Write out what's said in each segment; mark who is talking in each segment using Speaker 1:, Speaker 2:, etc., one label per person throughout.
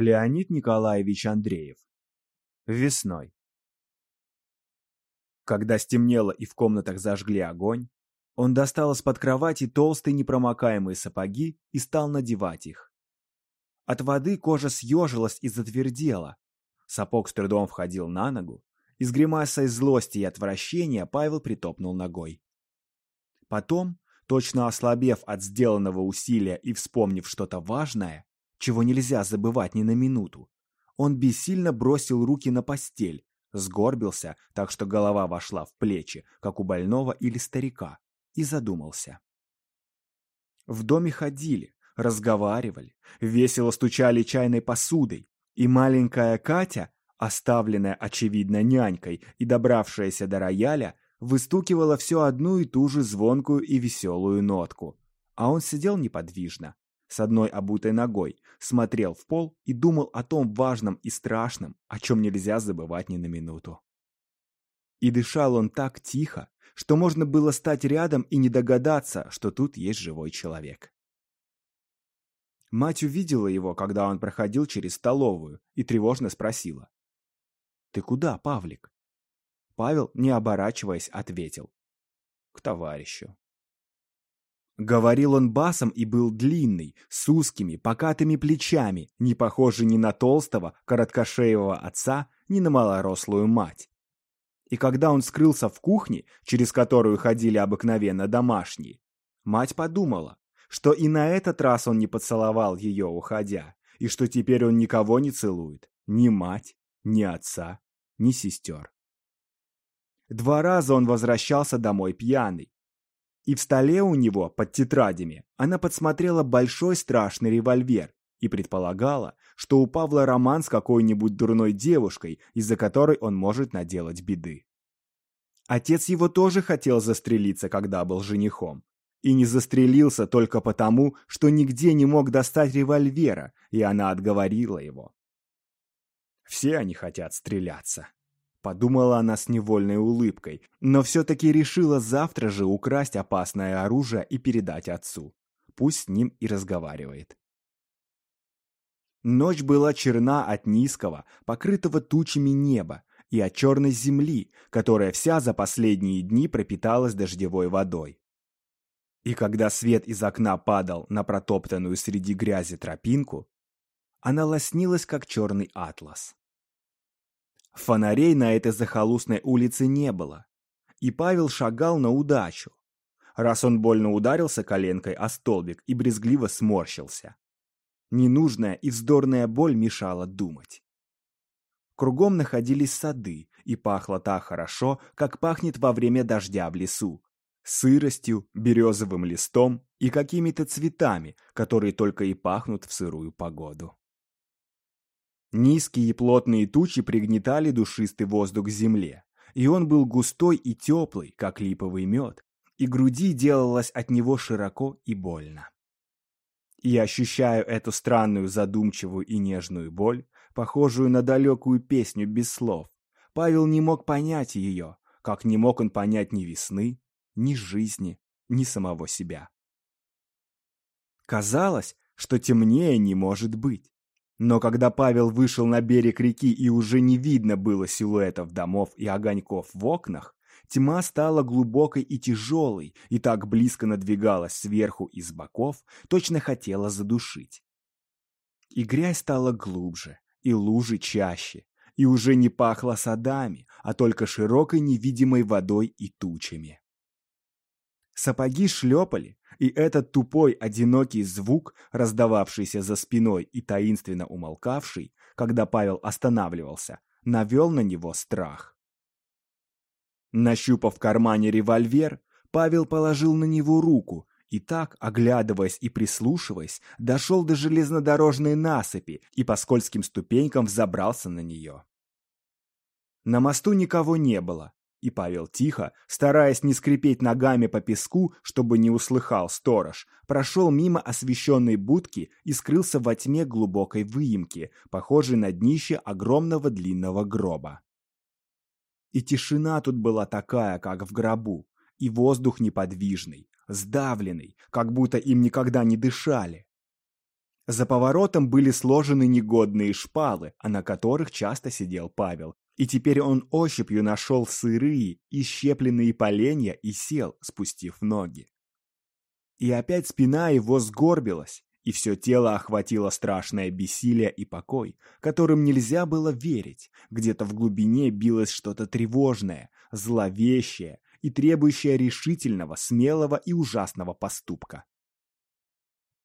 Speaker 1: Леонид Николаевич Андреев. Весной. Когда стемнело и в комнатах зажгли огонь, он достал из-под кровати толстые непромокаемые сапоги и стал надевать их. От воды кожа съежилась и затвердела. Сапог с трудом входил на ногу, и с гримасой злости и отвращения Павел притопнул ногой. Потом, точно ослабев от сделанного усилия и вспомнив что-то важное, чего нельзя забывать ни на минуту, он бессильно бросил руки на постель, сгорбился, так что голова вошла в плечи, как у больного или старика, и задумался. В доме ходили, разговаривали, весело стучали чайной посудой, и маленькая Катя, оставленная, очевидно, нянькой и добравшаяся до рояля, выстукивала все одну и ту же звонкую и веселую нотку. А он сидел неподвижно, с одной обутой ногой, смотрел в пол и думал о том важном и страшном, о чем нельзя забывать ни на минуту. И дышал он так тихо, что можно было стать рядом и не догадаться, что тут есть живой человек. Мать увидела его, когда он проходил через столовую, и тревожно спросила. «Ты куда, Павлик?» Павел, не оборачиваясь, ответил. «К товарищу». Говорил он басом и был длинный, с узкими, покатыми плечами, не похожий ни на толстого, короткошеевого отца, ни на малорослую мать. И когда он скрылся в кухне, через которую ходили обыкновенно домашние, мать подумала, что и на этот раз он не поцеловал ее, уходя, и что теперь он никого не целует, ни мать, ни отца, ни сестер. Два раза он возвращался домой пьяный, и в столе у него, под тетрадями, она подсмотрела большой страшный револьвер и предполагала, что у Павла роман с какой-нибудь дурной девушкой, из-за которой он может наделать беды. Отец его тоже хотел застрелиться, когда был женихом. И не застрелился только потому, что нигде не мог достать револьвера, и она отговорила его. Все они хотят стреляться. Подумала она с невольной улыбкой, но все-таки решила завтра же украсть опасное оружие и передать отцу. Пусть с ним и разговаривает. Ночь была черна от низкого, покрытого тучами неба, и от черной земли, которая вся за последние дни пропиталась дождевой водой. И когда свет из окна падал на протоптанную среди грязи тропинку, она лоснилась, как черный атлас. Фонарей на этой захолустной улице не было, и Павел шагал на удачу. Раз он больно ударился коленкой о столбик и брезгливо сморщился. Ненужная и вздорная боль мешала думать. Кругом находились сады, и пахло так хорошо, как пахнет во время дождя в лесу. Сыростью, березовым листом и какими-то цветами, которые только и пахнут в сырую погоду. Низкие и плотные тучи пригнетали душистый воздух к земле, и он был густой и теплый, как липовый мед, и груди делалось от него широко и больно. И ощущаю эту странную задумчивую и нежную боль, похожую на далекую песню без слов. Павел не мог понять ее, как не мог он понять ни весны, ни жизни, ни самого себя. Казалось, что темнее не может быть. Но когда Павел вышел на берег реки и уже не видно было силуэтов домов и огоньков в окнах, тьма стала глубокой и тяжелой, и так близко надвигалась сверху и с боков, точно хотела задушить. И грязь стала глубже, и лужи чаще, и уже не пахло садами, а только широкой невидимой водой и тучами. Сапоги шлепали, и этот тупой, одинокий звук, раздававшийся за спиной и таинственно умолкавший, когда Павел останавливался, навел на него страх. Нащупав в кармане револьвер, Павел положил на него руку и так, оглядываясь и прислушиваясь, дошел до железнодорожной насыпи и по скользким ступенькам взобрался на нее. На мосту никого не было, и Павел тихо, стараясь не скрипеть ногами по песку, чтобы не услыхал сторож, прошел мимо освещенной будки и скрылся во тьме глубокой выемки, похожей на днище огромного длинного гроба. И тишина тут была такая, как в гробу, и воздух неподвижный, сдавленный, как будто им никогда не дышали. За поворотом были сложены негодные шпалы, а на которых часто сидел Павел, и теперь он ощупью нашел сырые и щепленные поленья и сел, спустив ноги. И опять спина его сгорбилась, и все тело охватило страшное бессилие и покой, которым нельзя было верить. Где-то в глубине билось что-то тревожное, зловещее и требующее решительного, смелого и ужасного поступка.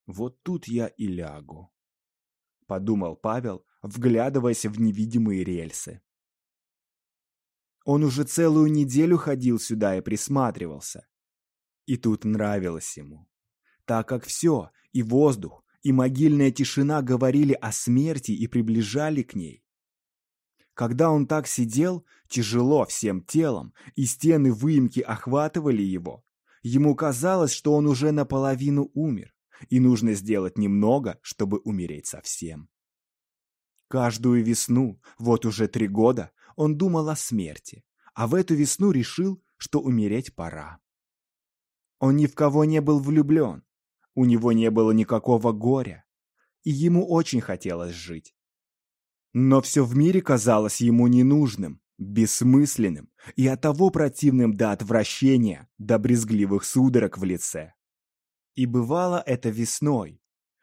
Speaker 1: «Вот тут я и лягу», — подумал Павел, вглядываясь в невидимые рельсы. Он уже целую неделю ходил сюда и присматривался. И тут нравилось ему. Так как все, и воздух, и могильная тишина говорили о смерти и приближали к ней. Когда он так сидел, тяжело всем телом, и стены выемки охватывали его, ему казалось, что он уже наполовину умер, и нужно сделать немного, чтобы умереть совсем. Каждую весну, вот уже три года, он думал о смерти, а в эту весну решил, что умереть пора. Он ни в кого не был влюблен, у него не было никакого горя, и ему очень хотелось жить. Но все в мире казалось ему ненужным, бессмысленным и оттого противным до отвращения, до брезгливых судорог в лице. И бывало это весной.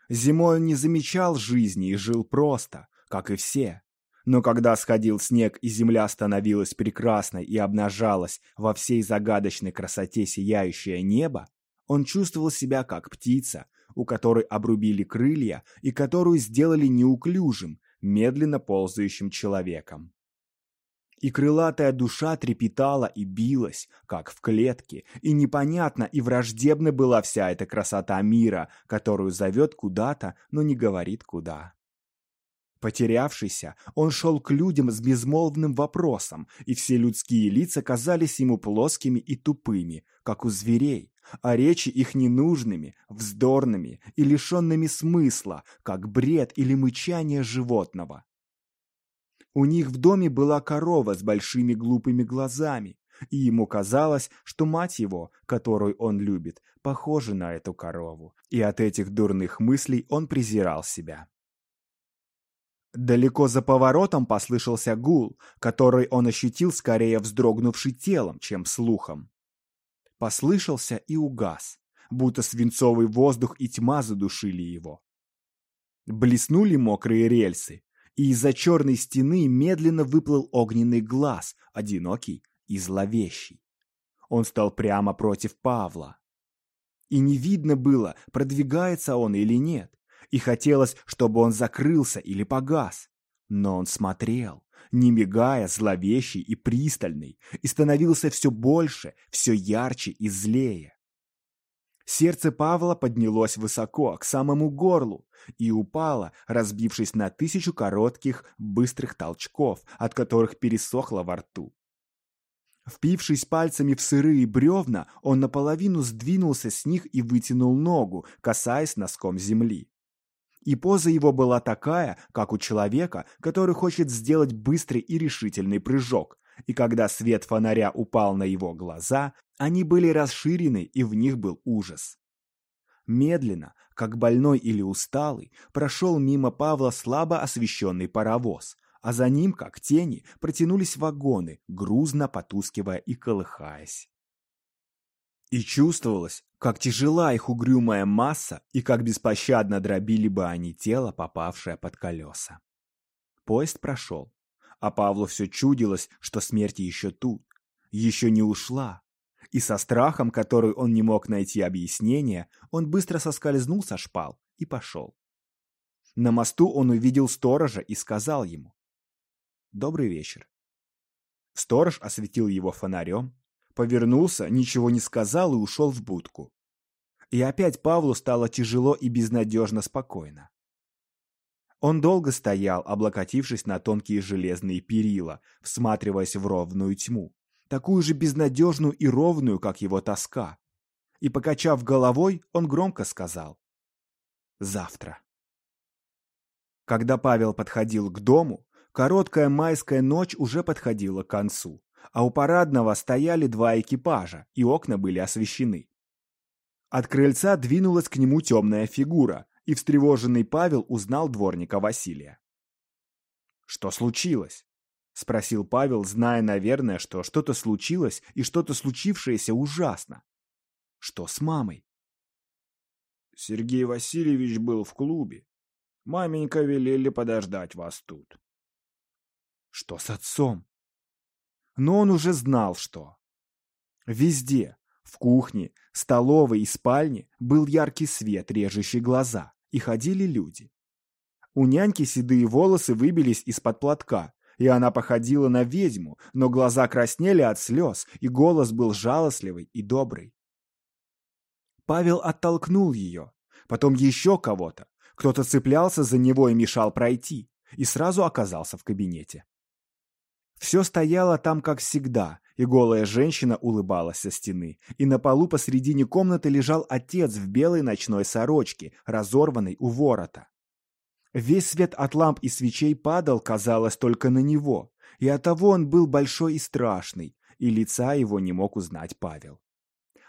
Speaker 1: Зимой он не замечал жизни и жил просто, как и все. Но когда сходил снег и земля становилась прекрасной и обнажалась во всей загадочной красоте сияющее небо, он чувствовал себя как птица, у которой обрубили крылья и которую сделали неуклюжим, медленно ползающим человеком. И крылатая душа трепетала и билась, как в клетке, и непонятна и враждебна была вся эта красота мира, которую зовет куда-то, но не говорит куда. Потерявшийся, он шел к людям с безмолвным вопросом, и все людские лица казались ему плоскими и тупыми, как у зверей, а речи их ненужными, вздорными и лишенными смысла, как бред или мычание животного. У них в доме была корова с большими глупыми глазами, и ему казалось, что мать его, которую он любит, похожа на эту корову, и от этих дурных мыслей он презирал себя. Далеко за поворотом послышался гул, который он ощутил скорее вздрогнувший телом, чем слухом. Послышался и угас, будто свинцовый воздух и тьма задушили его. Блеснули мокрые рельсы, и из-за черной стены медленно выплыл огненный глаз, одинокий и зловещий. Он стал прямо против Павла. И не видно было, продвигается он или нет и хотелось, чтобы он закрылся или погас. Но он смотрел, не мигая, зловещий и пристальный, и становился все больше, все ярче и злее. Сердце Павла поднялось высоко, к самому горлу, и упало, разбившись на тысячу коротких, быстрых толчков, от которых пересохло во рту. Впившись пальцами в сырые бревна, он наполовину сдвинулся с них и вытянул ногу, касаясь носком земли. И поза его была такая, как у человека, который хочет сделать быстрый и решительный прыжок. И когда свет фонаря упал на его глаза, они были расширены, и в них был ужас. Медленно, как больной или усталый, прошел мимо Павла слабо освещенный паровоз, а за ним, как тени, протянулись вагоны, грузно потускивая и колыхаясь. И чувствовалось, как тяжела их угрюмая масса и как беспощадно дробили бы они тело, попавшее под колеса. Поезд прошел, а Павлу все чудилось, что смерть еще тут, еще не ушла. И со страхом, который он не мог найти объяснения, он быстро соскользнул со шпал и пошел. На мосту он увидел сторожа и сказал ему «Добрый вечер». Сторож осветил его фонарем, Повернулся, ничего не сказал и ушел в будку. И опять Павлу стало тяжело и безнадежно спокойно. Он долго стоял, облокотившись на тонкие железные перила, всматриваясь в ровную тьму, такую же безнадежную и ровную, как его тоска. И, покачав головой, он громко сказал «Завтра». Когда Павел подходил к дому, короткая майская ночь уже подходила к концу а у парадного стояли два экипажа, и окна были освещены. От крыльца двинулась к нему темная фигура, и встревоженный Павел узнал дворника Василия. «Что случилось?» — спросил Павел, зная, наверное, что что-то случилось и что-то случившееся ужасно. «Что с мамой?»
Speaker 2: Сергей Васильевич был в клубе. Маменька велели подождать вас тут.
Speaker 1: Что с отцом? Но он уже знал, что. Везде, в кухне, столовой и спальне был яркий свет, режущий глаза, и ходили люди. У няньки седые волосы выбились из-под платка, и она походила на ведьму, но глаза краснели от слез, и голос был жалостливый и добрый. Павел оттолкнул ее, потом еще кого-то. Кто-то цеплялся за него и мешал пройти, и сразу оказался в кабинете. Все стояло там, как всегда, и голая женщина улыбалась со стены, и на полу посредине комнаты лежал отец в белой ночной сорочке, разорванной у ворота. Весь свет от ламп и свечей падал, казалось, только на него, и оттого он был большой и страшный, и лица его не мог узнать Павел.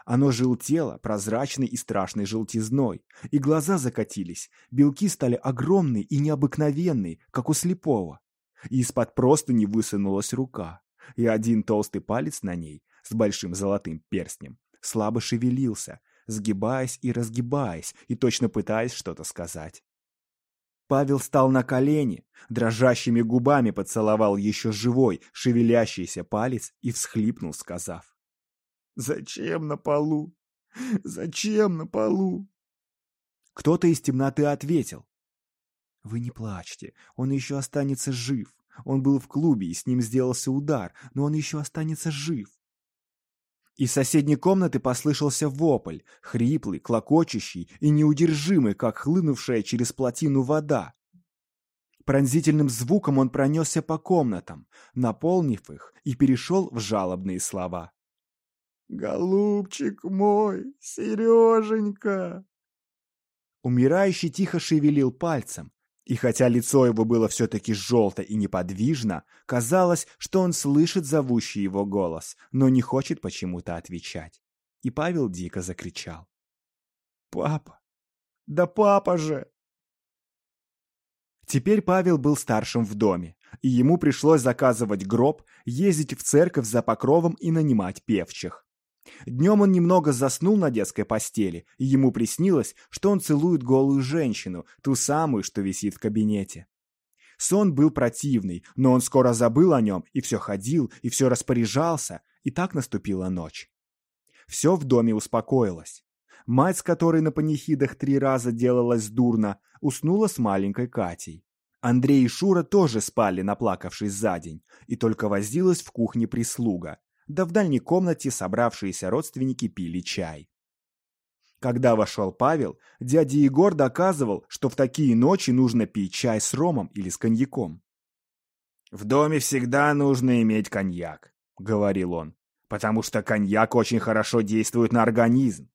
Speaker 1: Оно желтело, прозрачной и страшной желтизной, и глаза закатились, белки стали огромные и необыкновенные, как у слепого и из-под простыни высунулась рука, и один толстый палец на ней с большим золотым перстнем слабо шевелился, сгибаясь и разгибаясь, и точно пытаясь что-то сказать. Павел стал на колени, дрожащими губами поцеловал еще живой, шевелящийся палец и всхлипнул, сказав. «Зачем на полу? Зачем на полу?» Кто-то из темноты ответил. Вы не плачьте, он еще останется жив. Он был в клубе, и с ним сделался удар, но он еще останется жив. Из соседней комнаты послышался вопль, хриплый, клокочущий и неудержимый, как хлынувшая через плотину вода. Пронзительным звуком он пронесся по комнатам, наполнив их, и перешел в жалобные слова. «Голубчик мой, Сереженька!» Умирающий тихо шевелил пальцем, и хотя лицо его было все-таки желто и неподвижно, казалось, что он слышит зовущий его голос, но не хочет почему-то отвечать. И Павел дико закричал. «Папа! Да папа же!» Теперь Павел был старшим в доме, и ему пришлось заказывать гроб, ездить в церковь за покровом и нанимать певчих. Днем он немного заснул на детской постели, и ему приснилось, что он целует голую женщину, ту самую, что висит в кабинете. Сон был противный, но он скоро забыл о нем, и все ходил, и все распоряжался, и так наступила ночь. Все в доме успокоилось. Мать, с которой на панихидах три раза делалась дурно, уснула с маленькой Катей. Андрей и Шура тоже спали, наплакавшись за день, и только возилась в кухне прислуга, да в дальней комнате собравшиеся родственники пили чай. Когда вошел Павел, дядя Егор доказывал, что в такие ночи нужно пить чай с ромом или с коньяком.
Speaker 2: «В доме всегда нужно иметь коньяк», — говорил он, «потому что коньяк очень хорошо действует на организм.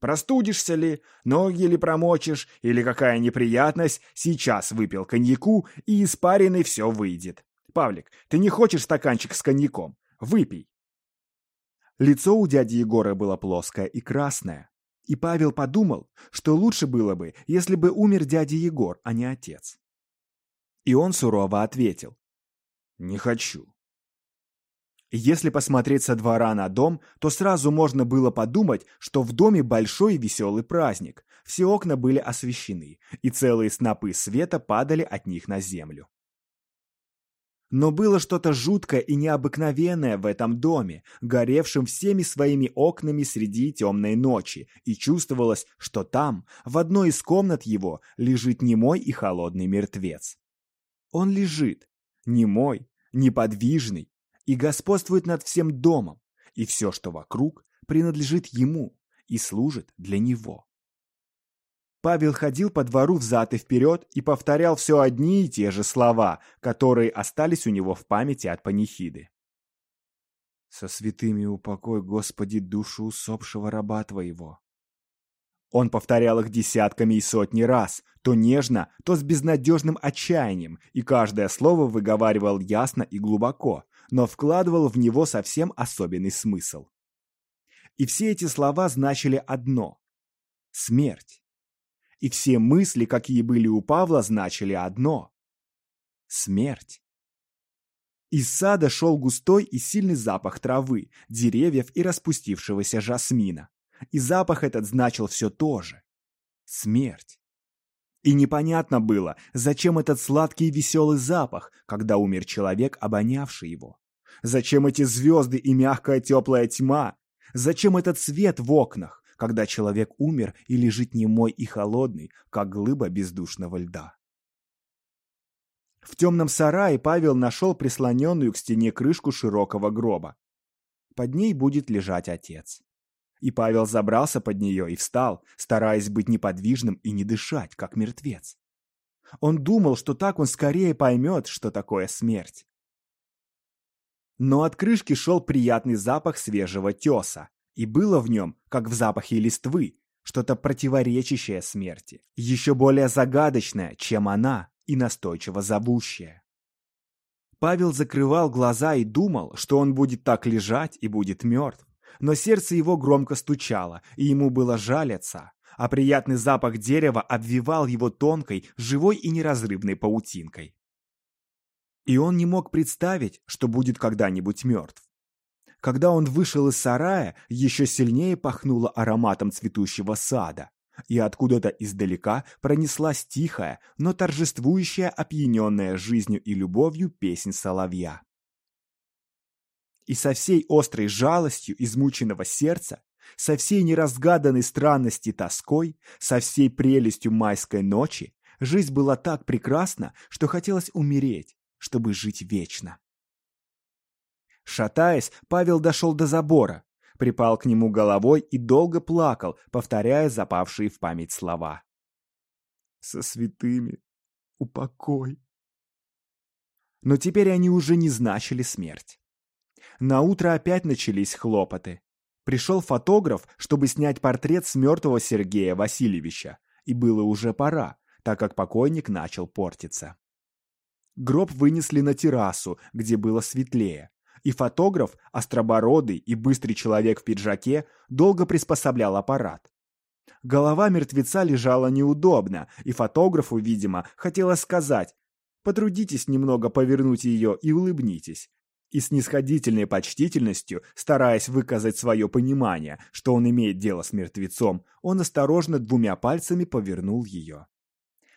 Speaker 2: Простудишься ли, ноги ли промочишь, или какая неприятность, сейчас выпил коньяку, и испаренный все выйдет. Павлик, ты не хочешь стаканчик с коньяком? Выпей.
Speaker 1: Лицо у дяди Егора было плоское и красное. И Павел подумал, что лучше было бы, если бы умер дядя Егор, а не отец. И он сурово ответил.
Speaker 2: «Не хочу».
Speaker 1: Если посмотреть со двора на дом, то сразу можно было подумать, что в доме большой и веселый праздник. Все окна были освещены, и целые снопы света падали от них на землю. Но было что-то жуткое и необыкновенное в этом доме, горевшем всеми своими окнами среди темной ночи, и чувствовалось, что там, в одной из комнат его, лежит немой и холодный мертвец. Он лежит, немой, неподвижный, и господствует над всем домом, и все, что вокруг, принадлежит ему и служит для него. Павел ходил по двору взад и вперед и повторял все одни и те же слова, которые остались у него в памяти от панихиды. «Со святыми упокой, Господи, душу усопшего раба Твоего». Он повторял их десятками и сотни раз, то нежно, то с безнадежным отчаянием, и каждое слово выговаривал ясно и глубоко, но вкладывал в него совсем особенный смысл. И все эти слова значили одно — смерть. И все мысли, какие были у Павла, значили одно — смерть. Из сада шел густой и сильный запах травы, деревьев и распустившегося жасмина. И запах этот значил все то же — смерть. И непонятно было, зачем этот сладкий и веселый запах, когда умер человек, обонявший его. Зачем эти звезды и мягкая теплая тьма? Зачем этот свет в окнах, когда человек умер и лежит немой и холодный, как глыба бездушного льда? В темном сарае Павел нашел прислоненную к стене крышку широкого гроба. Под ней будет лежать отец. И Павел забрался под нее и встал, стараясь быть неподвижным и не дышать, как мертвец. Он думал, что так он скорее поймет, что такое смерть. Но от крышки шел приятный запах свежего теса, и было в нем, как в запахе листвы, что-то противоречащее смерти, еще более загадочное, чем она, и настойчиво зовущее. Павел закрывал глаза и думал, что он будет так лежать и будет мертв, но сердце его громко стучало, и ему было жаль а приятный запах дерева обвивал его тонкой, живой и неразрывной паутинкой. И он не мог представить, что будет когда-нибудь мертв. Когда он вышел из сарая, еще сильнее пахнуло ароматом цветущего сада, и откуда-то издалека пронеслась тихая, но торжествующая, опьяненная жизнью и любовью песнь соловья. И со всей острой жалостью измученного сердца, со всей неразгаданной странности тоской, со всей прелестью майской ночи, жизнь была так прекрасна, что хотелось умереть, чтобы жить вечно. Шатаясь, Павел дошел до забора, припал к нему головой и долго плакал, повторяя запавшие в память слова. «Со святыми упокой». Но теперь они уже не значили смерть. На утро опять начались хлопоты. Пришел фотограф, чтобы снять портрет с мертвого Сергея Васильевича, и было уже пора, так как покойник начал портиться. Гроб вынесли на террасу, где было светлее, и фотограф, остробородый и быстрый человек в пиджаке, долго приспособлял аппарат. Голова мертвеца лежала неудобно, и фотографу, видимо, хотелось сказать «Потрудитесь немного повернуть ее и улыбнитесь». И с нисходительной почтительностью, стараясь выказать свое понимание, что он имеет дело с мертвецом, он осторожно двумя пальцами повернул ее.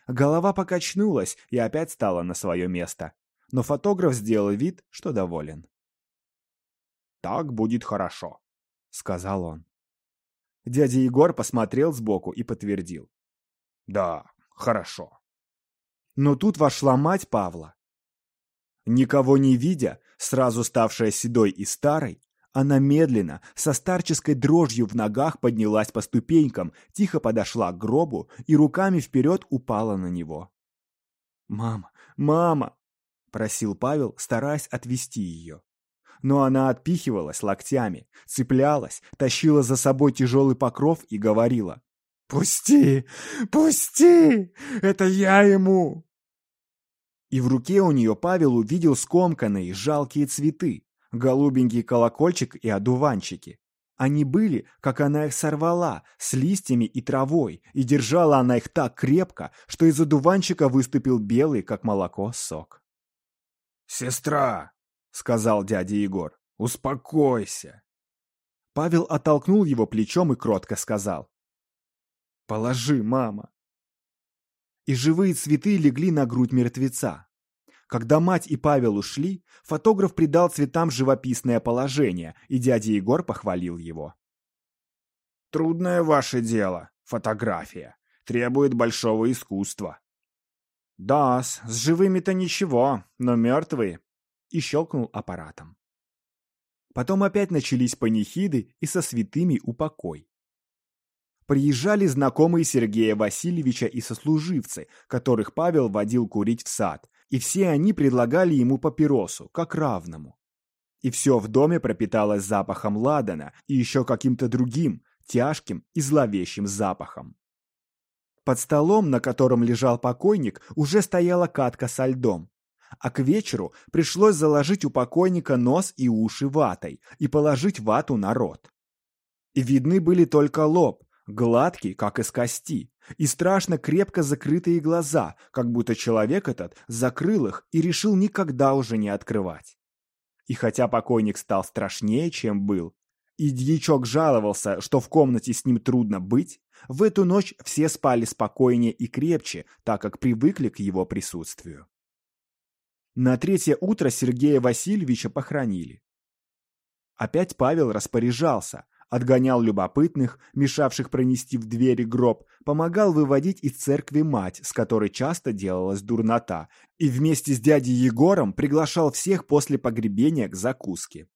Speaker 1: Голова покачнулась и опять стала на свое место. Но фотограф сделал вид, что доволен. «Так будет хорошо», — сказал он. Дядя Егор посмотрел сбоку и подтвердил. «Да, хорошо». Но тут вошла мать Павла. Никого не видя, сразу ставшая седой и старой, она медленно, со старческой дрожью в ногах поднялась по ступенькам, тихо подошла к гробу и руками вперед упала на него. «Мама! Мама!» – просил Павел, стараясь отвести ее. Но она отпихивалась локтями, цеплялась, тащила за собой тяжелый покров и говорила. «Пусти! Пусти! Это я ему!» И в руке у нее Павел увидел скомканные жалкие цветы, голубенький колокольчик и одуванчики. Они были, как она их сорвала, с листьями и травой, и держала она их так крепко, что из одуванчика выступил белый, как молоко, сок.
Speaker 2: «Сестра!» — сказал дядя Егор. «Успокойся!»
Speaker 1: Павел оттолкнул его плечом и кротко сказал. «Положи, мама!» И живые цветы легли на грудь мертвеца. Когда мать и Павел ушли, фотограф придал цветам живописное положение, и дядя Егор похвалил его.
Speaker 2: «Трудное ваше дело, фотография. Требует большого искусства».
Speaker 1: «Да, с живыми-то ничего, но мертвые», — и щелкнул аппаратом. Потом опять начались панихиды и со святыми упокой. Приезжали знакомые Сергея Васильевича и сослуживцы, которых Павел водил курить в сад, и все они предлагали ему папиросу, как равному. И все в доме пропиталось запахом ладана и еще каким-то другим, тяжким и зловещим запахом. Под столом, на котором лежал покойник, уже стояла катка со льдом. А к вечеру пришлось заложить у покойника нос и уши ватой и положить вату на рот. Видны были только лоб, гладкий, как из кости, и страшно крепко закрытые глаза, как будто человек этот закрыл их и решил никогда уже не открывать. И хотя покойник стал страшнее, чем был, и дьячок жаловался, что в комнате с ним трудно быть, в эту ночь все спали спокойнее и крепче, так как привыкли к его присутствию. На третье утро Сергея Васильевича похоронили. Опять Павел распоряжался, отгонял любопытных, мешавших пронести в двери гроб, помогал выводить из церкви мать, с которой часто делалась дурнота, и вместе с дядей Егором приглашал всех после погребения к закуске.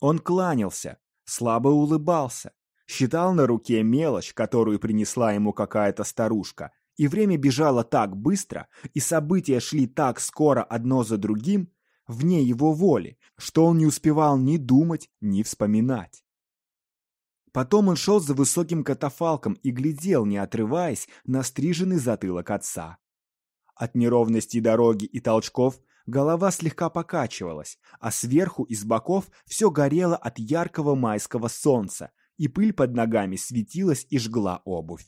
Speaker 1: Он кланялся, слабо улыбался, считал на руке мелочь, которую принесла ему какая-то старушка, и время бежало так быстро, и события шли так скоро одно за другим, вне его воли, что он не успевал ни думать, ни вспоминать. Потом он шел за высоким катафалком и глядел, не отрываясь, на стриженный затылок отца. От неровности дороги и толчков голова слегка покачивалась, а сверху и с боков все горело от яркого майского солнца, и пыль под ногами светилась и жгла обувь.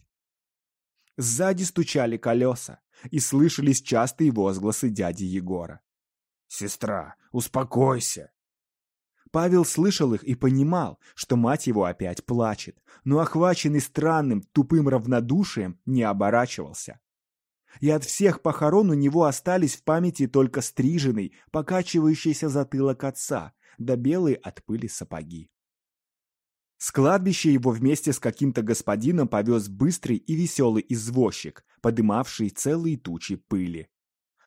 Speaker 1: Сзади стучали колеса, и слышались частые возгласы дяди Егора.
Speaker 2: «Сестра, успокойся!»
Speaker 1: Павел слышал их и понимал, что мать его опять плачет, но охваченный странным, тупым равнодушием не оборачивался. И от всех похорон у него остались в памяти только стриженный, покачивающийся затылок отца, да белые от пыли сапоги. С кладбища его вместе с каким-то господином повез быстрый и веселый извозчик, подымавший целые тучи пыли.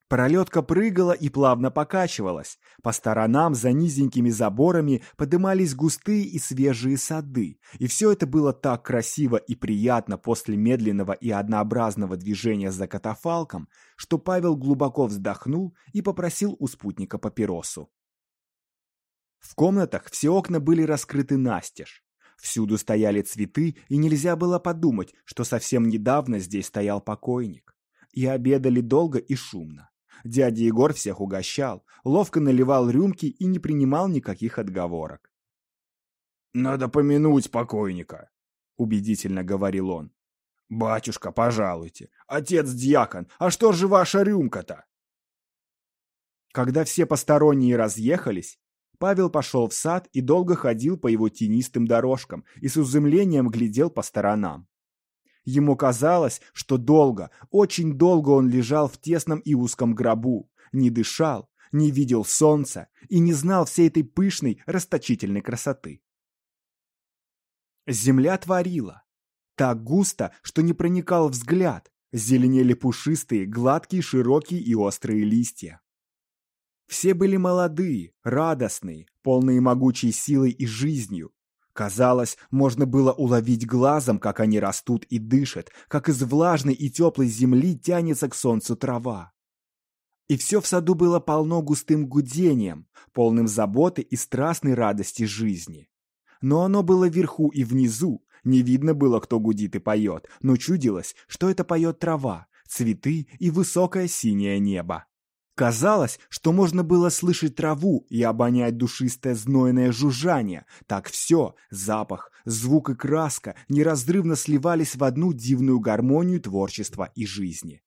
Speaker 1: Пролетка прыгала и плавно покачивалась. По сторонам за низенькими заборами подымались густые и свежие сады. И все это было так красиво и приятно после медленного и однообразного движения за катафалком, что Павел глубоко вздохнул и попросил у спутника папиросу. В комнатах все окна были раскрыты настежь. Всюду стояли цветы, и нельзя было подумать, что совсем недавно здесь стоял покойник. И обедали долго и шумно. Дядя Егор всех угощал, ловко наливал рюмки и не принимал никаких отговорок.
Speaker 2: «Надо помянуть покойника», — убедительно говорил он. «Батюшка, пожалуйте, отец-дьякон, а что же ваша рюмка-то?»
Speaker 1: Когда все посторонние разъехались, Павел пошел в сад и долго ходил по его тенистым дорожкам и с изумлением глядел по сторонам. Ему казалось, что долго, очень долго он лежал в тесном и узком гробу, не дышал, не видел солнца и не знал всей этой пышной, расточительной красоты. Земля творила. Так густо, что не проникал взгляд, зеленели пушистые, гладкие, широкие и острые листья. Все были молодые, радостные, полные могучей силой и жизнью, Казалось, можно было уловить глазом, как они растут и дышат, как из влажной и теплой земли тянется к солнцу трава. И все в саду было полно густым гудением, полным заботы и страстной радости жизни. Но оно было вверху и внизу, не видно было, кто гудит и поет, но чудилось, что это поет трава, цветы и высокое синее небо. Казалось, что можно было слышать траву и обонять душистое знойное жужжание. Так все, запах, звук и краска неразрывно сливались в одну дивную гармонию творчества и жизни.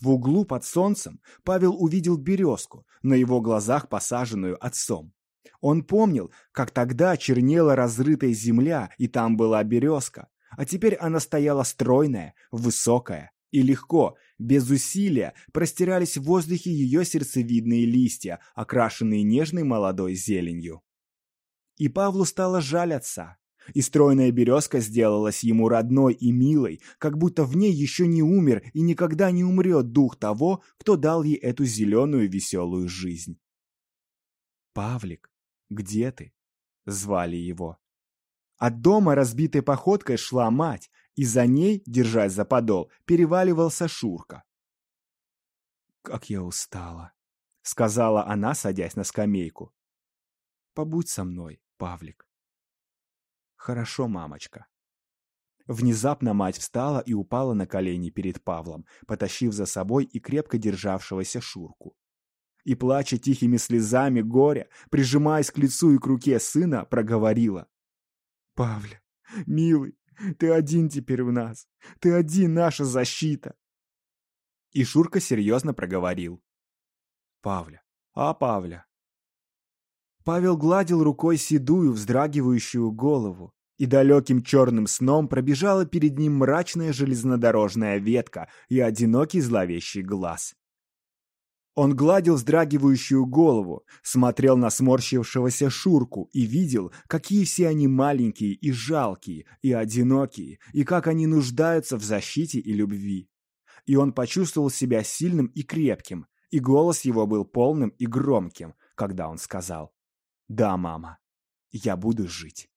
Speaker 1: В углу под солнцем Павел увидел березку, на его глазах посаженную отцом. Он помнил, как тогда чернела разрытая земля, и там была березка, а теперь она стояла стройная, высокая, и легко, без усилия, простирались в воздухе ее сердцевидные листья, окрашенные нежной молодой зеленью. И Павлу стало жаль отца. И стройная березка сделалась ему родной и милой, как будто в ней еще не умер и никогда не умрет дух того, кто дал ей эту зеленую веселую жизнь. «Павлик, где ты?» — звали его. От дома разбитой походкой шла мать, и за ней, держась за подол, переваливался Шурка. «Как я устала», — сказала она, садясь на скамейку. «Побудь со мной, Павлик». «Хорошо, мамочка». Внезапно мать встала и упала на колени перед Павлом, потащив за собой и крепко державшегося Шурку. И, плача тихими слезами горя, прижимаясь к лицу и к руке сына, проговорила. «Павля, милый, Ты один теперь у нас. Ты один наша защита. И Шурка серьезно проговорил. Павля, а Павля? Павел гладил рукой седую, вздрагивающую голову, и далеким черным сном пробежала перед ним мрачная железнодорожная ветка и одинокий зловещий глаз. Он гладил вздрагивающую голову, смотрел на сморщившегося Шурку и видел, какие все они маленькие и жалкие, и одинокие, и как они нуждаются в защите и любви. И он почувствовал себя сильным и крепким, и голос его был полным и громким, когда он сказал «Да, мама, я буду жить».